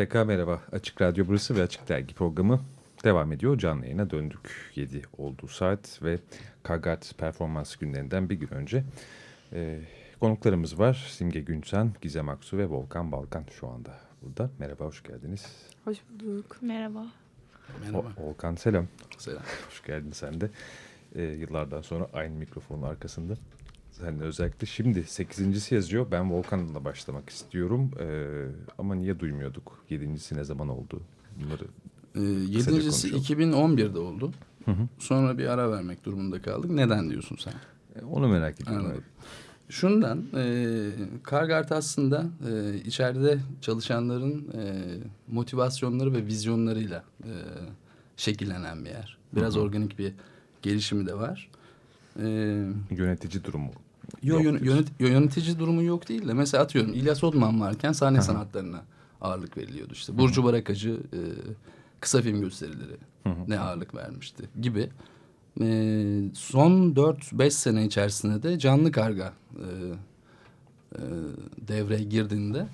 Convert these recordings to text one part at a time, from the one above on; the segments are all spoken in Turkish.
Tekrar merhaba. Açık Radyo burası ve Açık Dergi programı devam ediyor. Canlı yayına döndük. 7 olduğu saat ve Kagat performans günlerinden bir gün önce e, konuklarımız var. Simge Günsen, Gizem Aksu ve Volkan Balkan şu anda burada. Merhaba, hoş geldiniz. Hoş bulduk. Merhaba. Merhaba. O, Volkan selam. Selam. Hoş geldin sen de. E, yıllardan sonra aynı mikrofonun arkasında. De özellikle şimdi sekizincisi yazıyor. Ben Volkan'la başlamak istiyorum. E, ama niye duymuyorduk? Yedincisi ne zaman oldu? Bunları e, Yedincisi 2011'de oldu. Hı hı. Sonra bir ara vermek durumunda kaldık. Neden diyorsun sen? E, onu merak ediyorum. Anladım. Şundan, e, Kargart aslında e, içeride çalışanların e, motivasyonları ve vizyonlarıyla e, şekillenen bir yer. Biraz hı hı. organik bir gelişimi de var. E, yönetici durumu. Yo, yön, yönet, yönetici durumu yok değil de mesela atıyorum İlyas Odman varken sahne hı hı. sanatlarına ağırlık veriliyordu işte. Burcu Barakacı e, kısa film gösterileri hı hı. ne ağırlık vermişti gibi. E, son 4-5 sene içerisinde de canlı karga e, e, devreye girdiğinde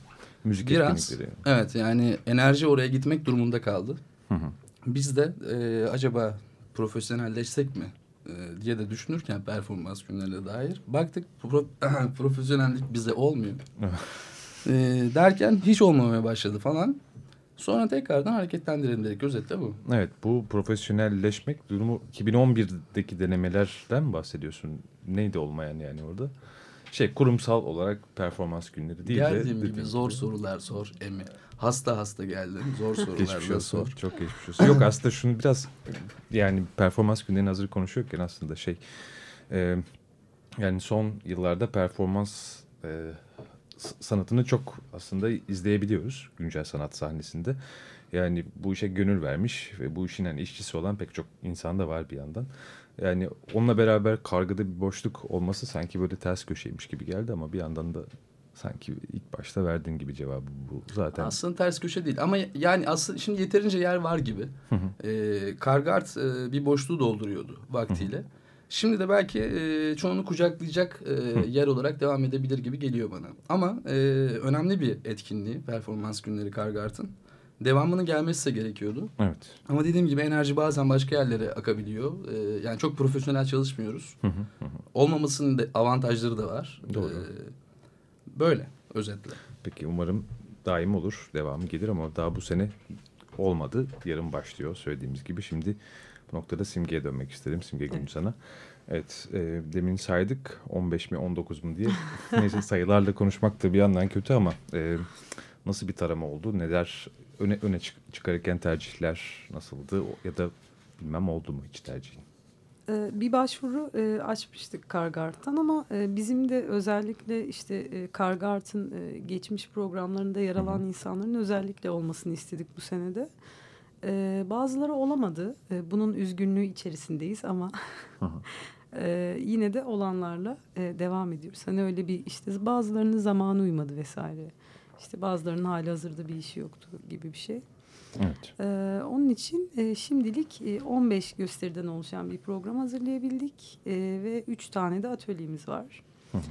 Müzik biraz evet yani enerji oraya gitmek durumunda kaldı. Hı hı. Biz de e, acaba profesyonelleşsek mi diye de düşünürken performans günlerine dair baktık pro, profesyonellik bize olmuyor. e, derken hiç olmamaya başladı falan. Sonra tekrardan hareketlendirelim dedik. Özetle bu. Evet bu profesyonelleşmek durumu 2011'deki denemelerden mi bahsediyorsun? Neydi olmayan yani orada? Şey kurumsal olarak performans günleri değil Geldiğim de. gibi zor gibi. sorular sor Emi. Hasta hasta geldim. Zor sorular sor. Çok geçmiş olsun. Yok aslında şunu biraz yani performans günlerinin hazır konuşuyorken aslında şey e, yani son yıllarda performans e, sanatını çok aslında izleyebiliyoruz güncel sanat sahnesinde. Yani bu işe gönül vermiş ve bu işin hani işçisi olan pek çok insan da var bir yandan. Yani onunla beraber kargıda bir boşluk olması sanki böyle ters köşeymiş gibi geldi ama bir yandan da sanki ilk başta verdiğin gibi cevabı bu zaten. Aslında ters köşe değil ama yani aslında şimdi yeterince yer var gibi. Hı hı. Ee, Kargart e, bir boşluğu dolduruyordu vaktiyle. Hı hı. Şimdi de belki e, çoğunu kucaklayacak e, yer olarak devam edebilir gibi geliyor bana. Ama e, önemli bir etkinliği performans günleri Kargart'ın. Devamının gelmesi de gerekiyordu. Evet. Ama dediğim gibi enerji bazen başka yerlere akabiliyor. E, yani çok profesyonel çalışmıyoruz. Olmamasının da avantajları da var. Doğru. E, böyle özetle. Peki umarım daim olur. Devamı gelir ama daha bu sene olmadı. Yarın başlıyor söylediğimiz gibi. Şimdi bu noktada Simge'ye dönmek isterim. Simge gün sana. Evet, e, demin saydık 15 mi 19 mu diye. Neyse sayılarla konuşmak da bir yandan kötü ama e, nasıl bir tarama oldu? Neler öne, öne çık çıkarırken tercihler nasıldı? Ya da bilmem oldu mu hiç tercihin? Ee, bir başvuru e, açmıştık Kargart'tan ama e, bizim de özellikle işte e, Kargart'ın geçmiş programlarında yer alan insanların özellikle olmasını istedik bu senede. Bazıları olamadı. Bunun üzgünlüğü içerisindeyiz ama yine de olanlarla devam ediyoruz. Hani öyle bir işte bazılarının zamanı uymadı vesaire. İşte bazılarının hali hazırda bir işi yoktu gibi bir şey. Evet. Ee, onun için e, şimdilik e, 15 gösteriden oluşan bir program hazırlayabildik e, ve 3 tane de atölyemiz var. Hı hı.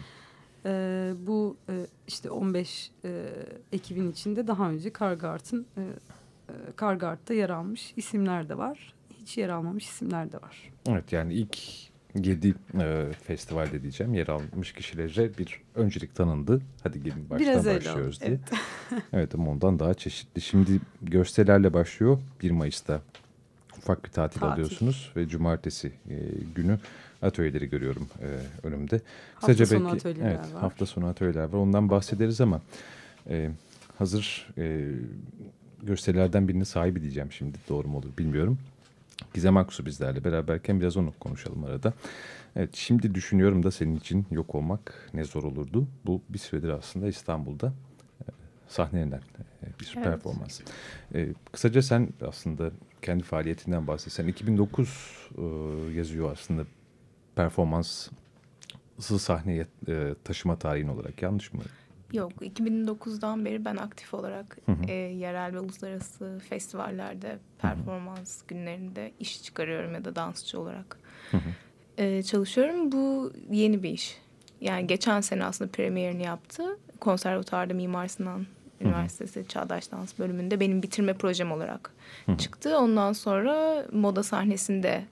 E, bu e, işte 15 e, ekibin içinde daha önce Kargart'ın e, e, Kargart'ta yer almış isimler de var. Hiç yer almamış isimler de var. Evet yani ilk yedi e, festivalde diyeceğim yer almış kişilere bir öncelik tanındı. Hadi gelin baştan Biraz başlıyoruz diye. Evet. evet ama ondan daha çeşitli. Şimdi gösterilerle başlıyor 1 Mayıs'ta ufak bir tatil, tatil. alıyorsunuz ve cumartesi e, günü atölyeleri görüyorum e, önümde. Hafta Sadece sonu belki, atölyeler evet, var. Hafta sonu atölyeler var. Ondan bahsederiz ama e, hazır e, gösterilerden birini sahibi diyeceğim şimdi. Doğru mu olur bilmiyorum. Gizem Aksu bizlerle beraberken biraz onu konuşalım arada. Evet şimdi düşünüyorum da senin için yok olmak ne zor olurdu. Bu bir süredir aslında İstanbul'da e, sahnelenen e, bir evet. performans. E, kısaca sen aslında kendi faaliyetinden bahsetsen 2009 e, yazıyor aslında performans sahneye e, taşıma tarihin olarak yanlış mı? Yok 2009'dan beri ben aktif olarak hı hı. E, yerel ve uluslararası festivallerde performans hı hı. günlerinde iş çıkarıyorum ya da dansçı olarak hı hı. E, çalışıyorum. Bu yeni bir iş. Yani geçen sene aslında premierini yaptı. Konservatuarda Mimar Sinan Üniversitesi Çağdaş Dans bölümünde benim bitirme projem olarak çıktı. Ondan sonra moda sahnesinde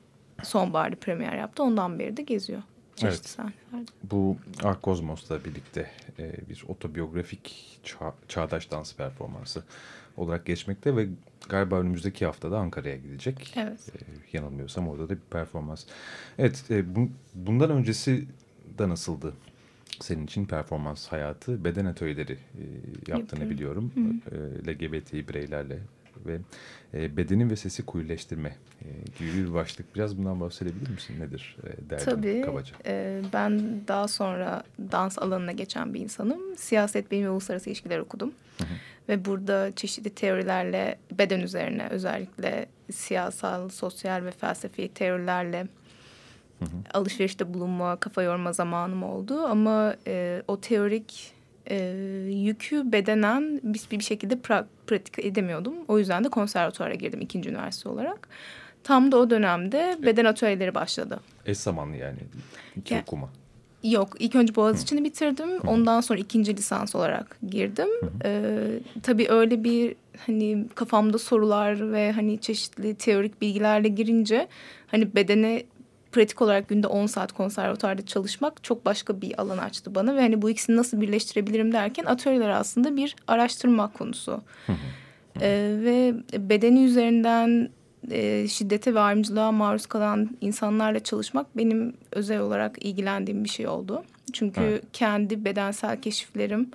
sonbaharda premier yaptı. Ondan beri de geziyor. Evet. Bu Kozmos'la birlikte e, bir otobiyografik ça- çağdaş dans performansı olarak geçmekte ve galiba önümüzdeki haftada Ankara'ya gidecek. Evet. E, yanılmıyorsam orada da bir performans. Evet, e, bu, bundan öncesi de nasıldı senin için performans hayatı? Beden atölyeleri e, yaptığını Yapıyorum. biliyorum. E, LGBT bireylerle ve e, bedeni ve sesi kuyuleştirme e, gibi bir başlık. Biraz bundan bahsedebilir misin? Nedir e, derdin Tabii. kabaca? e, ben daha sonra dans alanına geçen bir insanım. Siyaset bilimi ve uluslararası ilişkiler okudum. Ve burada çeşitli teorilerle beden üzerine özellikle siyasal, sosyal ve felsefi teorilerle alışverişte bulunma, kafa yorma zamanım oldu. Ama e, o teorik e, yükü bedenen bir, bir şekilde pra- pratik edemiyordum. O yüzden de konservatuara girdim ikinci üniversite olarak. Tam da o dönemde beden atölyeleri başladı. Eş zamanlı yani. İki Ya- okuma. Yok ilk önce Boğaziçi'ni bitirdim. Ondan sonra ikinci lisans olarak girdim. Ee, tabii öyle bir hani kafamda sorular ve hani çeşitli teorik bilgilerle girince hani bedene pratik olarak günde 10 saat konservatuarda çalışmak çok başka bir alan açtı bana ve hani bu ikisini nasıl birleştirebilirim derken atölyeler aslında bir araştırma konusu. Ee, ve bedeni üzerinden e, şiddete ve ayrımcılığa maruz kalan insanlarla çalışmak benim özel olarak ilgilendiğim bir şey oldu. Çünkü Evet. kendi bedensel keşiflerim,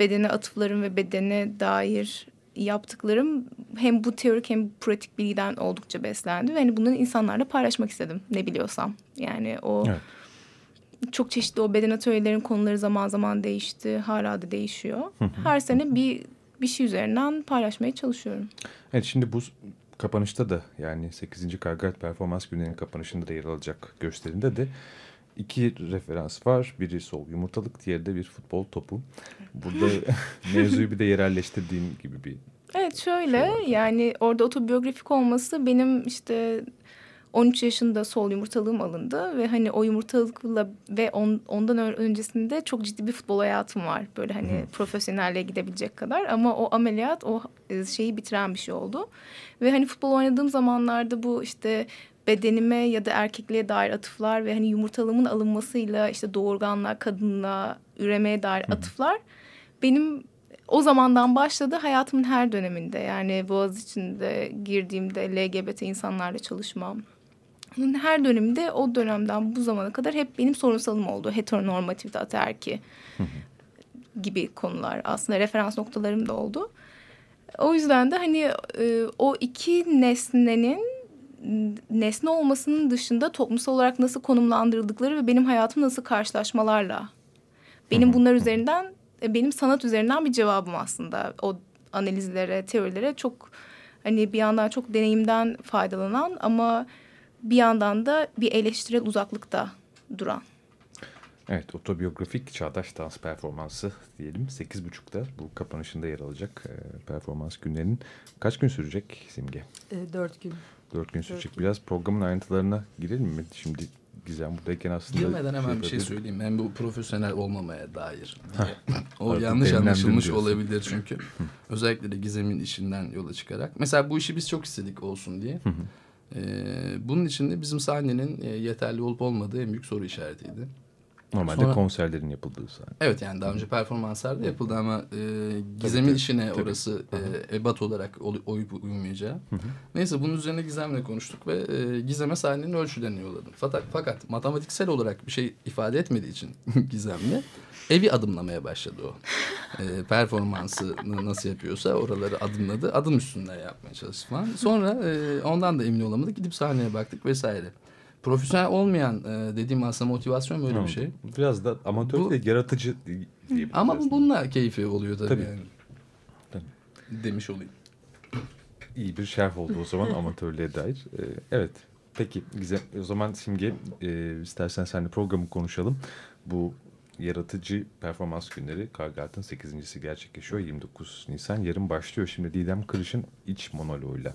bedene atıflarım ve bedene dair yaptıklarım hem bu teorik hem bu pratik bilgiden oldukça beslendi. Ve hani bunları insanlarla paylaşmak istedim ne biliyorsam. Yani o Evet. çok çeşitli o beden atölyelerinin konuları zaman zaman değişti. Hala da değişiyor. Her sene bir bir şey üzerinden paylaşmaya çalışıyorum. Evet şimdi bu kapanışta da yani 8. Kargat Performans Günleri'nin kapanışında da yer alacak gösterinde de iki referans var. Biri sol yumurtalık, diğeri de bir futbol topu. Burada mevzuyu bir de yerelleştirdiğin gibi bir Evet şöyle Şey var. yani orada otobiyografik olması benim işte 13 yaşında sol yumurtalığım alındı ve hani o yumurtalıkla ve on, ondan öncesinde çok ciddi bir futbol hayatım var. Böyle hani profesyonelliğe gidebilecek kadar ama o ameliyat o e, şeyi bitiren bir şey oldu. Ve hani futbol oynadığım zamanlarda bu işte bedenime ya da erkekliğe dair atıflar ve hani yumurtalığımın alınmasıyla işte doğurganlığa, kadınlığa, üremeye dair atıflar benim o zamandan başladı hayatımın her döneminde. Yani Boğaziçi'nde girdiğimde LGBT insanlarla çalışmam. Bunun her döneminde o dönemden bu zamana kadar hep benim sorunsalım oldu. Heteronormativite, ataerki gibi konular. Aslında referans noktalarım da oldu. O yüzden de hani e, o iki nesnenin nesne olmasının dışında toplumsal olarak nasıl konumlandırıldıkları ve benim hayatım nasıl karşılaşmalarla benim bunlar üzerinden e, benim sanat üzerinden bir cevabım aslında o analizlere, teorilere çok hani bir yandan çok deneyimden faydalanan ama bir yandan da bir eleştirel uzaklıkta duran. Evet, otobiyografik çağdaş dans performansı diyelim. 8.30'da bu kapanışında yer alacak e, performans günlerinin. Kaç gün sürecek Simge? E, dört gün. 4 gün sürecek. Biraz programın ayrıntılarına girelim mi? Şimdi Gizem buradayken aslında... Girmeden hemen bir şey söyleyeyim. Ben bu profesyonel olmamaya dair. o Artık yanlış anlaşılmış diyorsun. olabilir çünkü. Özellikle de Gizem'in işinden yola çıkarak. Mesela bu işi biz çok istedik olsun diye. Ee, bunun için de bizim sahnenin e, yeterli olup olmadığı en büyük soru işaretiydi. Normalde Sonra- konserlerin yapıldığı sahne. Evet yani daha önce performanslar da yapıldı ama e, Gizem'in tabii, işine tabii. orası e, ebat olarak oy- oyup uymayacağı. Neyse bunun üzerine Gizem'le konuştuk ve e, Gizem'e sahnenin ölçülerini yolladım. Fakat, fakat matematiksel olarak bir şey ifade etmediği için Gizem'le evi adımlamaya başladı o. E, performansını nasıl yapıyorsa oraları adımladı. Adım üstünden yapmaya çalıştı falan. Sonra e, ondan da emin olamadık. Gidip sahneye baktık vesaire. Profesyonel olmayan e, dediğim aslında motivasyon böyle bir şey. Biraz da amatör Bu- de yaratıcı di- diyebiliriz. Ama bu bununla keyfi oluyor tabii, Tabii. yani. Tabii. Demiş olayım. İyi bir şerh oldu o zaman amatörlüğe dair. Ee, evet. Peki Gizem o zaman Simge e, istersen seninle programı konuşalım. Bu yaratıcı performans günleri Kargart'ın 8.si gerçekleşiyor. 29 Nisan yarın başlıyor. Şimdi Didem Kırış'ın iç monoloğuyla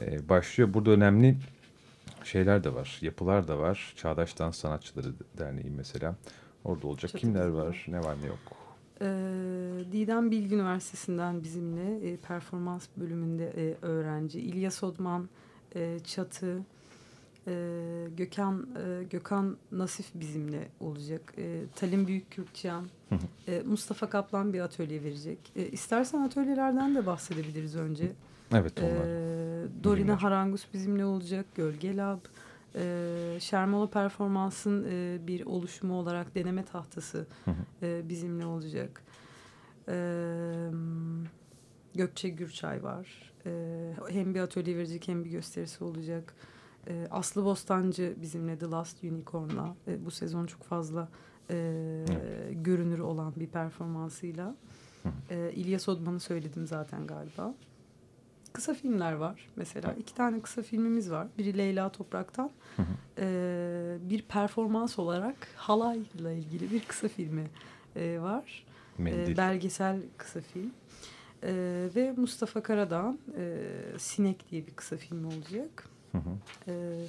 e, başlıyor. Burada önemli şeyler de var. Yapılar da var. Çağdaş Dans Sanatçıları Derneği mesela. Orada olacak. Çatı Kimler var? Ne var ne yok. E, Didem Bilgi Üniversitesi'nden bizimle e, performans bölümünde e, öğrenci. İlyas Odman, e, Çatı, e, Gökhan e, Gökhan Nasif bizimle olacak. E, Talim Büyükkürkçan, e, Mustafa Kaplan bir atölye verecek. E, istersen atölyelerden de bahsedebiliriz önce. Evet onlar. E, Dorina Harangus bizimle olacak. Gölge Lab. E, Şermola Performans'ın e, bir oluşumu olarak deneme tahtası e, bizimle olacak. E, Gökçe Gürçay var. E, hem bir atölye verecek hem bir gösterisi olacak. E, Aslı Bostancı bizimle The Last Unicorn'la e, bu sezon çok fazla e, evet. görünür olan bir performansıyla. E, İlyas Odman'ı söyledim zaten galiba. Kısa filmler var mesela. iki tane kısa filmimiz var. Biri Leyla Toprak'tan. E, bir performans olarak halayla ilgili bir kısa filmi e, var. E, belgesel kısa film. E, ve Mustafa Karadağ'ın e, Sinek diye bir kısa film olacak. Hı hı. E,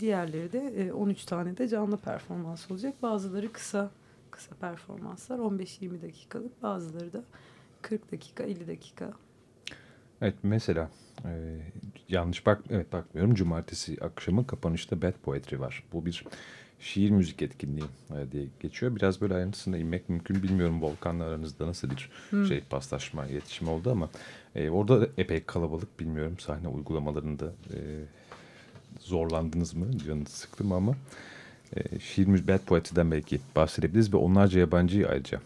diğerleri de e, 13 tane de canlı performans olacak. Bazıları kısa kısa performanslar 15-20 dakikalık bazıları da 40 dakika 50 dakika. Evet mesela e, yanlış bak evet bakmıyorum cumartesi akşamı kapanışta Bad Poetry var. Bu bir şiir müzik etkinliği e, diye geçiyor. Biraz böyle ayrıntısına inmek mümkün bilmiyorum Volkan'la aranızda nasıl bir hmm. şey paslaşma iletişim oldu ama e, orada epey kalabalık bilmiyorum sahne uygulamalarında e, zorlandınız mı? Canınız sıktı mı ama e, şiir Bad Poetry'den belki bahsedebiliriz ve onlarca yabancıyı ayrıca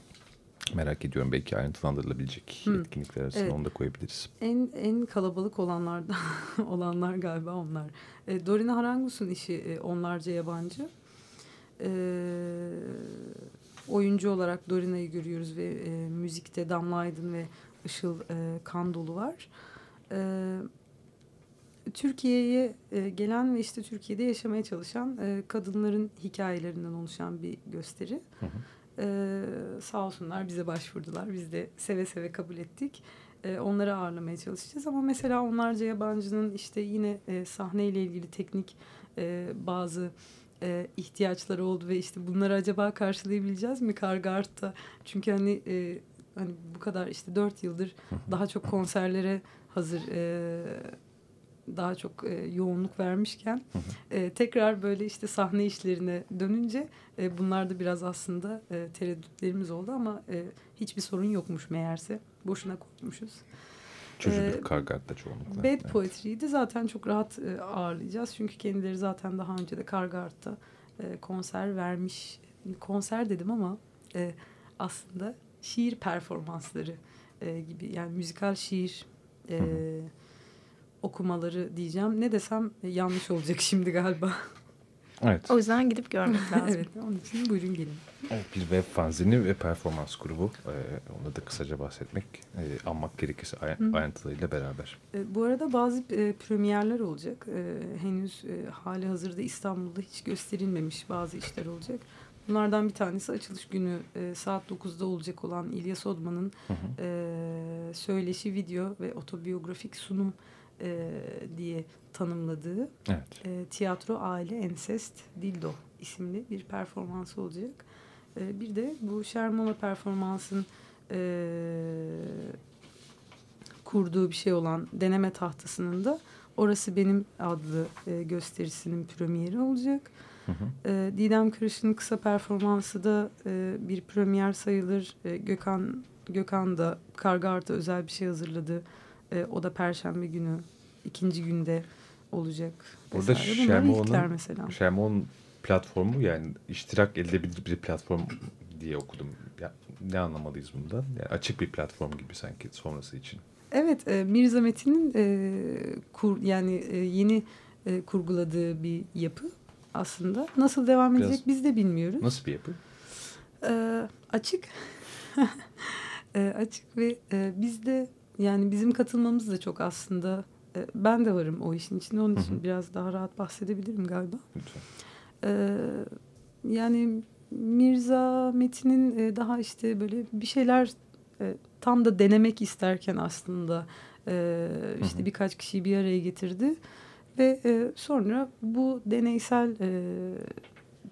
merak ediyorum. Belki ayrıntılandırılabilecek hmm. etkinlikler arasında evet. onu da koyabiliriz. En en kalabalık olanlardan olanlar galiba onlar. E, Dorina Harangus'un işi e, onlarca yabancı. E, oyuncu olarak Dorina'yı görüyoruz ve e, müzikte Damla Aydın ve Işıl e, Kandolu var. Evet Türkiye'ye e, gelen ve işte Türkiye'de yaşamaya çalışan e, kadınların hikayelerinden oluşan bir gösteri. Hı hı. E, sağ olsunlar bize başvurdular. Biz de seve seve kabul ettik. E, onları ağırlamaya çalışacağız. Ama mesela onlarca yabancının işte yine e, sahneyle ilgili teknik e, bazı e, ihtiyaçları oldu ve işte bunları acaba karşılayabileceğiz mi Kargart'ta? Çünkü hani e, hani bu kadar işte dört yıldır daha çok konserlere hazır e, daha çok e, yoğunluk vermişken e, tekrar böyle işte sahne işlerine dönünce e, bunlar biraz aslında e, tereddütlerimiz oldu ama e, hiçbir sorun yokmuş meğerse. Boşuna korkmuşuz. Çözülür ee, Kargart'ta çoğunlukla. Bad evet. Poetry'yi de zaten çok rahat e, ağırlayacağız. Çünkü kendileri zaten daha önce de Kargart'ta e, konser vermiş. Konser dedim ama e, aslında şiir performansları e, gibi. Yani müzikal şiir... E, hı hı okumaları diyeceğim. Ne desem yanlış olacak şimdi galiba. Evet. O yüzden gidip görmek lazım. evet, onun için buyurun gelin. Evet, bir web fanzini ve performans grubu. Ee, onu da kısaca bahsetmek, e, anmak gerekirse ay- ayrıntılarıyla beraber. E, bu arada bazı e, premierler olacak. E, henüz e, hali hazırda İstanbul'da hiç gösterilmemiş bazı işler olacak. Bunlardan bir tanesi açılış günü e, saat 9'da olacak olan İlyas Odman'ın e, söyleşi video ve otobiyografik sunum e, diye tanımladığı evet. e, tiyatro aile ensest dildo isimli bir performans olacak. E, bir de bu Shermona performansın e, kurduğu bir şey olan deneme tahtasının da Orası Benim adlı e, gösterisinin premieri olacak. Hı hı. E, Didem Kırış'ın kısa performansı da e, bir premier sayılır. E, Gökhan Gökhan da Karga Art'a özel bir şey hazırladı. E, o da Perşembe günü ikinci günde olacak. Burada Şermo'nun Şermo'nun platformu yani iştirak edilebilir bir platform diye okudum. Ya, ne anlamalıyız bundan? Yani açık bir platform gibi sanki sonrası için. Evet, e, Mirza Metin'in e, kur, yani e, yeni e, kurguladığı bir yapı aslında. Nasıl devam edecek Biraz, biz de bilmiyoruz. Nasıl bir yapı? E, açık. e, açık ve e, biz de yani bizim katılmamız da çok aslında e, ben de varım o işin içinde. Onun için hı hı. biraz daha rahat bahsedebilirim galiba. Lütfen. Ee, yani Mirza Metin'in e, daha işte böyle bir şeyler e, tam da denemek isterken aslında e, işte hı hı. birkaç kişiyi bir araya getirdi. Ve e, sonra bu deneysel e,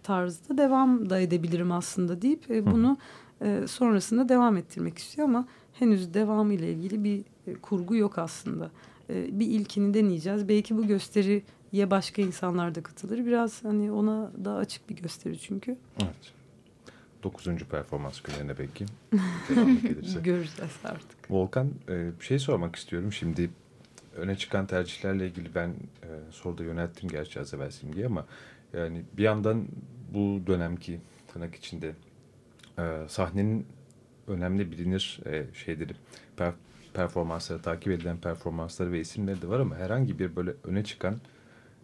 tarzda devam da edebilirim aslında deyip e, bunu E, sonrasında devam ettirmek istiyor ama henüz devamı ile ilgili bir e, kurgu yok aslında. E, bir ilkini deneyeceğiz. Belki bu gösteriye başka insanlar da katılır. Biraz hani ona da açık bir gösteri çünkü. Evet. Dokuzuncu performans günlerine belki. Göreceğiz artık. Volkan e, bir şey sormak istiyorum. Şimdi öne çıkan tercihlerle ilgili ben e, soruda yönelttim gerçi az evvel Simge'ye ama yani bir yandan bu dönemki tırnak içinde e, sahnenin önemli bilinir e, şeyleri per, performansları takip edilen performansları ve isimleri de var ama herhangi bir böyle öne çıkan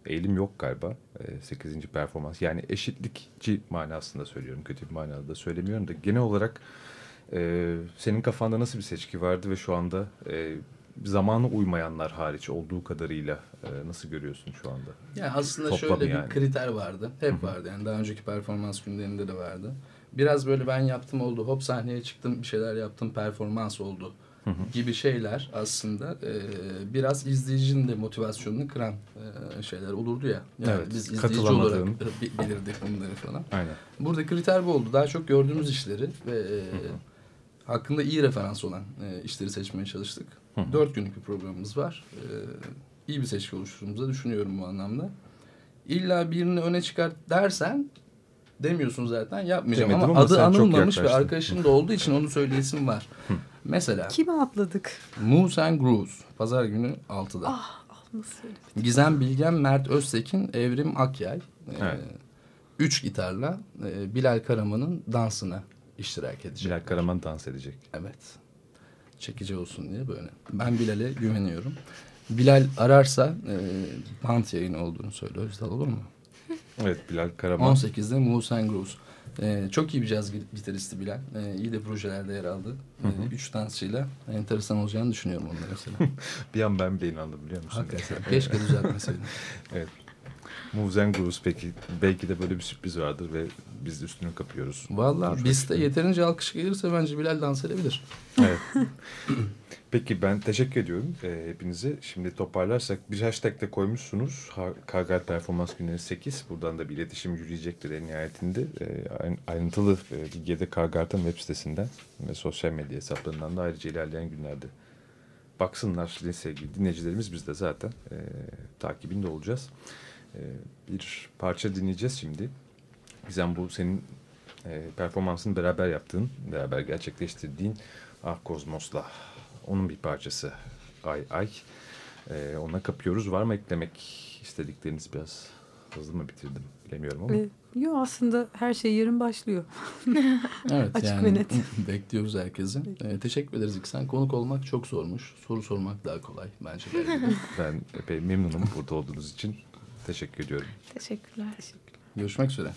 eğilim yok galiba. E, 8. performans. Yani eşitlikçi manasında söylüyorum. Kötü bir manada da söylemiyorum da genel olarak e, senin kafanda nasıl bir seçki vardı ve şu anda e, zamana uymayanlar hariç olduğu kadarıyla e, nasıl görüyorsun şu anda? Yani aslında Toplamı şöyle yani. bir kriter vardı. Hep vardı yani daha önceki performans günlerinde de vardı. Biraz böyle ben yaptım oldu, hop sahneye çıktım, bir şeyler yaptım, performans oldu gibi şeyler aslında e, biraz izleyicinin de motivasyonunu kıran e, şeyler olurdu ya. Yani Evet, biz izleyici olarak bi- belirledik bunları falan. Aynen. Burada kriter bu oldu. Daha çok gördüğümüz işleri ve e, hakkında iyi referans olan e, işleri seçmeye çalıştık. Hı hı. Dört günlük bir programımız var. E, iyi bir seçki oluşturduğumuzu düşünüyorum bu anlamda. İlla birini öne çıkart dersen demiyorsun zaten yapmayacağım Demedim ama, ama adı anılmamış ve yaklaştın. arkadaşın da olduğu için onu söyleyesim var. Mesela Kime atladık? Moves and Grooves pazar günü 6'da. Ah, ah? Gizem Bilgen, Mert Öztekin, Evrim Akyay. e, Evet. Üç gitarla e, Bilal Karaman'ın dansına iştirak edecek. Bilal Karaman dans edecek. Evet. Çekici olsun diye böyle. Ben Bilal'e güveniyorum. Bilal ararsa e, band yayını olduğunu söyle Özdal olur mu? Evet Bilal Karaman. 18'de Moose and Grooves. E, çok iyi bir caz git- gitaristi Bilal. E, iyi de projelerde yer aldı. E, üç dansçıyla enteresan olacağını düşünüyorum onları mesela. Bir an ben bile inandım biliyor musun? Hakikaten. Keşke düzeltmeseydin. Evet. Moves and Grooves peki belki de böyle bir sürpriz vardır ve biz de üstünü kapıyoruz. Valla bizde yeterince alkış gelirse bence Bilal dans edebilir. Evet. Peki ben teşekkür ediyorum e, hepinize. Şimdi toparlarsak bir hashtag de koymuşsunuz. Kargal Performans Günleri 8. Buradan da bir iletişim yürüyecektir en nihayetinde. E, ayrıntılı e, bilgiye de Kargart'ın web sitesinden ve sosyal medya hesaplarından da ayrıca ilerleyen günlerde baksınlar sevgili dinleyicilerimiz. Biz de zaten e, takibinde olacağız. E, bir parça dinleyeceğiz şimdi. Gizem bu senin e, performansını beraber yaptığın, beraber gerçekleştirdiğin Ah Kozmos'la onun bir parçası Ay Ay. E, ona kapıyoruz. Var mı eklemek istedikleriniz biraz hızlı mı bitirdim bilemiyorum ama. Ee, yo aslında her şey yarın başlıyor. Evet Açık yani ve net. bekliyoruz herkesi. Ee, teşekkür ederiz İksen. Konuk olmak çok zormuş. Soru sormak daha kolay bence. Ben epey memnunum burada olduğunuz için. Teşekkür ediyorum. Teşekkürler. Görüşmek üzere.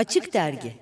Açık Dergi